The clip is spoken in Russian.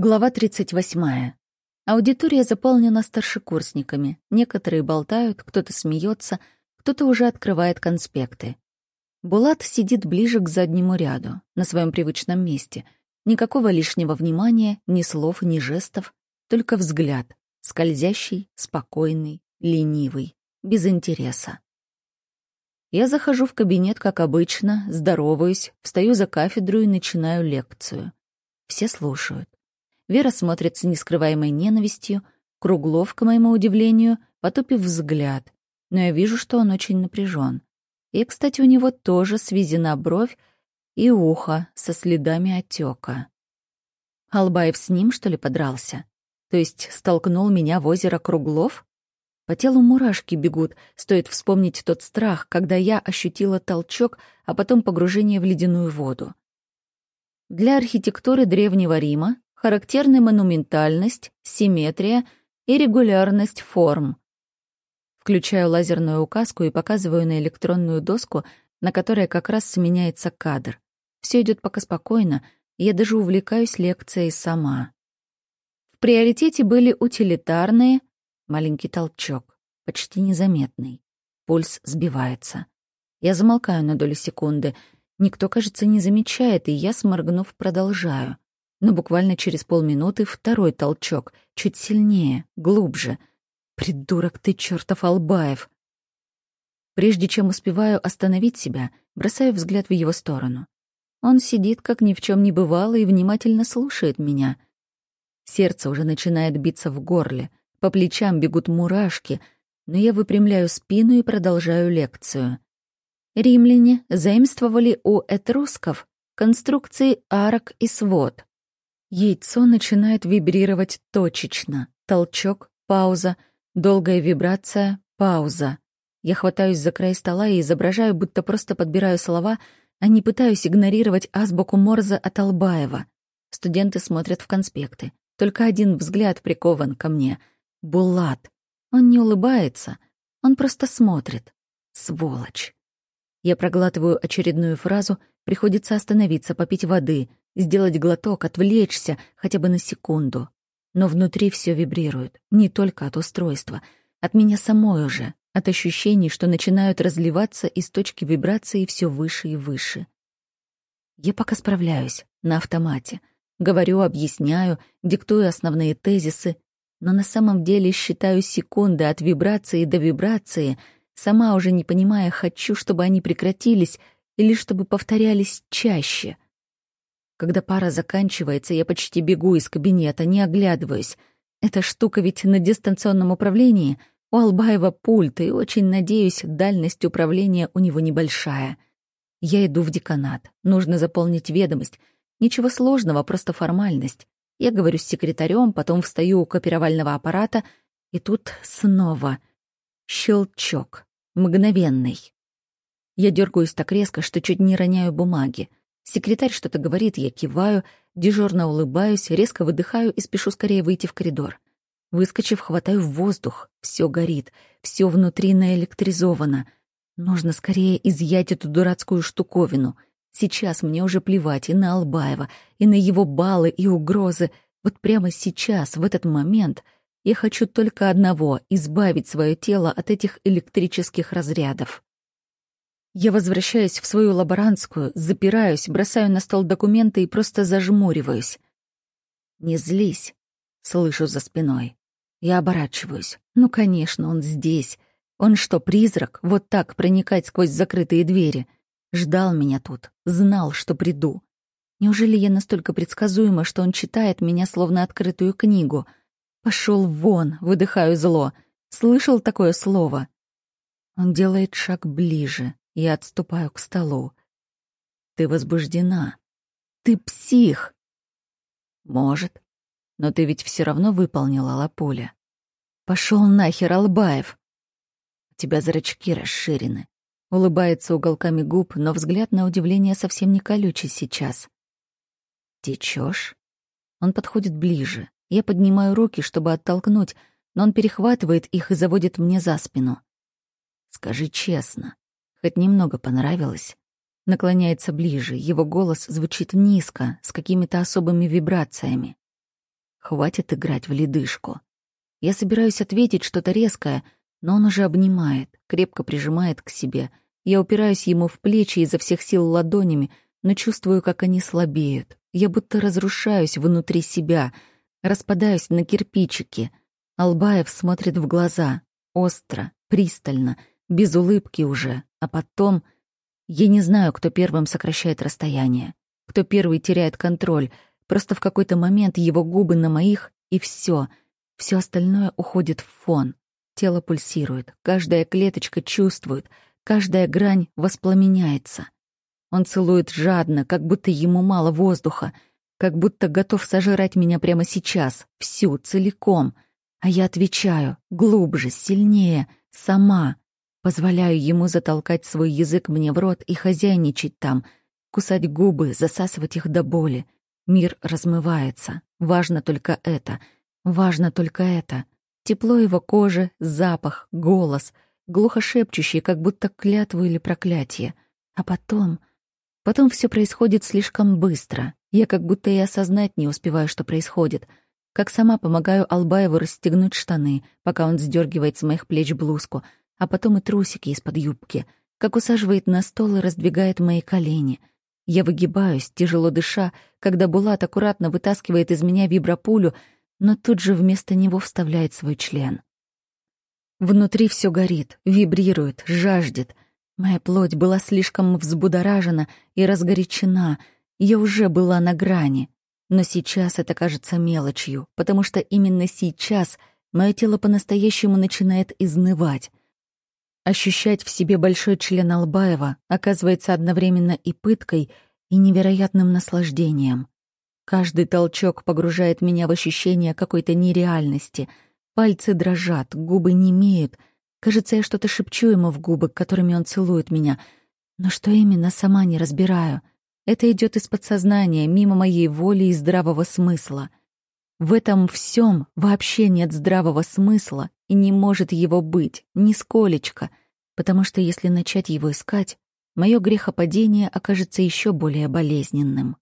Глава 38. Аудитория заполнена старшекурсниками. Некоторые болтают, кто-то смеется, кто-то уже открывает конспекты. Булат сидит ближе к заднему ряду, на своем привычном месте. Никакого лишнего внимания, ни слов, ни жестов, только взгляд, скользящий, спокойный, ленивый, без интереса. Я захожу в кабинет, как обычно, здороваюсь, встаю за кафедру и начинаю лекцию. Все слушают. Вера смотрит с нескрываемой ненавистью, Круглов, к моему удивлению, потупив взгляд, но я вижу, что он очень напряжен. И, кстати, у него тоже свезена бровь и ухо со следами отека. Албаев с ним, что ли, подрался? То есть столкнул меня в озеро Круглов? По телу мурашки бегут, стоит вспомнить тот страх, когда я ощутила толчок, а потом погружение в ледяную воду. Для архитектуры Древнего Рима характерны монументальность, симметрия и регулярность форм. Включаю лазерную указку и показываю на электронную доску, на которой как раз сменяется кадр. Все идет пока спокойно, я даже увлекаюсь лекцией сама. В приоритете были утилитарные, маленький толчок, почти незаметный. Пульс сбивается. Я замолкаю на долю секунды. Никто, кажется, не замечает, и я, сморгнув, продолжаю но буквально через полминуты второй толчок, чуть сильнее, глубже. «Придурок ты, чертов Албаев!» Прежде чем успеваю остановить себя, бросаю взгляд в его сторону. Он сидит, как ни в чем не бывало, и внимательно слушает меня. Сердце уже начинает биться в горле, по плечам бегут мурашки, но я выпрямляю спину и продолжаю лекцию. Римляне заимствовали у этрусков конструкции арок и свод. Яйцо начинает вибрировать точечно. Толчок, пауза, долгая вибрация, пауза. Я хватаюсь за край стола и изображаю, будто просто подбираю слова, а не пытаюсь игнорировать азбуку Морзе от Албаева. Студенты смотрят в конспекты. Только один взгляд прикован ко мне. Булат. Он не улыбается. Он просто смотрит. Сволочь. Я проглатываю очередную фразу, приходится остановиться, попить воды, сделать глоток, отвлечься хотя бы на секунду. Но внутри все вибрирует, не только от устройства, от меня самой уже, от ощущений, что начинают разливаться из точки вибрации все выше и выше. Я пока справляюсь, на автомате. Говорю, объясняю, диктую основные тезисы, но на самом деле считаю секунды от вибрации до вибрации, сама уже не понимая, хочу, чтобы они прекратились или чтобы повторялись чаще — когда пара заканчивается, я почти бегу из кабинета, не оглядываясь. Эта штука ведь на дистанционном управлении. У Албаева пульт, и очень надеюсь, дальность управления у него небольшая. Я иду в деканат. Нужно заполнить ведомость. Ничего сложного, просто формальность. Я говорю с секретарем, потом встаю у копировального аппарата, и тут снова щелчок, мгновенный. Я дергаюсь так резко, что чуть не роняю бумаги. Секретарь что-то говорит, я киваю, дежурно улыбаюсь, резко выдыхаю и спешу скорее выйти в коридор. Выскочив, хватаю воздух. Все горит, все внутри наэлектризовано. Нужно скорее изъять эту дурацкую штуковину. Сейчас мне уже плевать и на Албаева, и на его баллы и угрозы. Вот прямо сейчас, в этот момент, я хочу только одного — избавить свое тело от этих электрических разрядов. Я возвращаюсь в свою лаборантскую, запираюсь, бросаю на стол документы и просто зажмуриваюсь. «Не злись», — слышу за спиной. Я оборачиваюсь. Ну, конечно, он здесь. Он что, призрак? Вот так проникать сквозь закрытые двери? Ждал меня тут, знал, что приду. Неужели я настолько предсказуема, что он читает меня словно открытую книгу? Пошел вон, выдыхаю зло. Слышал такое слово? Он делает шаг ближе, я отступаю к столу. Ты возбуждена. Ты псих. Может. Но ты ведь все равно выполнила Лапуля. Пошел нахер, Албаев. У тебя зрачки расширены. Улыбается уголками губ, но взгляд на удивление совсем не колючий сейчас. Течешь? Он подходит ближе. Я поднимаю руки, чтобы оттолкнуть, но он перехватывает их и заводит мне за спину. Скажи честно, Хоть немного понравилось. Наклоняется ближе, его голос звучит низко, с какими-то особыми вибрациями. Хватит играть в ледышку. Я собираюсь ответить что-то резкое, но он уже обнимает, крепко прижимает к себе. Я упираюсь ему в плечи изо всех сил ладонями, но чувствую, как они слабеют. Я будто разрушаюсь внутри себя, распадаюсь на кирпичики. Албаев смотрит в глаза, остро, пристально, без улыбки уже, а потом... Я не знаю, кто первым сокращает расстояние, кто первый теряет контроль. Просто в какой-то момент его губы на моих, и все. Все остальное уходит в фон. Тело пульсирует, каждая клеточка чувствует, каждая грань воспламеняется. Он целует жадно, как будто ему мало воздуха, как будто готов сожрать меня прямо сейчас, всю, целиком. А я отвечаю, глубже, сильнее, сама. Позволяю ему затолкать свой язык мне в рот и хозяйничать там, кусать губы, засасывать их до боли. Мир размывается. Важно только это. Важно только это. Тепло его кожи, запах, голос, глухо шепчущий, как будто клятву или проклятие. А потом... Потом все происходит слишком быстро. Я как будто и осознать не успеваю, что происходит. Как сама помогаю Албаеву расстегнуть штаны, пока он сдергивает с моих плеч блузку — а потом и трусики из-под юбки, как усаживает на стол и раздвигает мои колени. Я выгибаюсь, тяжело дыша, когда Булат аккуратно вытаскивает из меня вибропулю, но тут же вместо него вставляет свой член. Внутри все горит, вибрирует, жаждет. Моя плоть была слишком взбудоражена и разгорячена, я уже была на грани. Но сейчас это кажется мелочью, потому что именно сейчас мое тело по-настоящему начинает изнывать. Ощущать в себе большой член Албаева оказывается одновременно и пыткой, и невероятным наслаждением. Каждый толчок погружает меня в ощущение какой-то нереальности. Пальцы дрожат, губы немеют. Кажется, я что-то шепчу ему в губы, которыми он целует меня. Но что именно, сама не разбираю. Это идет из подсознания, мимо моей воли и здравого смысла. В этом всем вообще нет здравого смысла и не может его быть, нисколечко, потому что если начать его искать, мое грехопадение окажется еще более болезненным.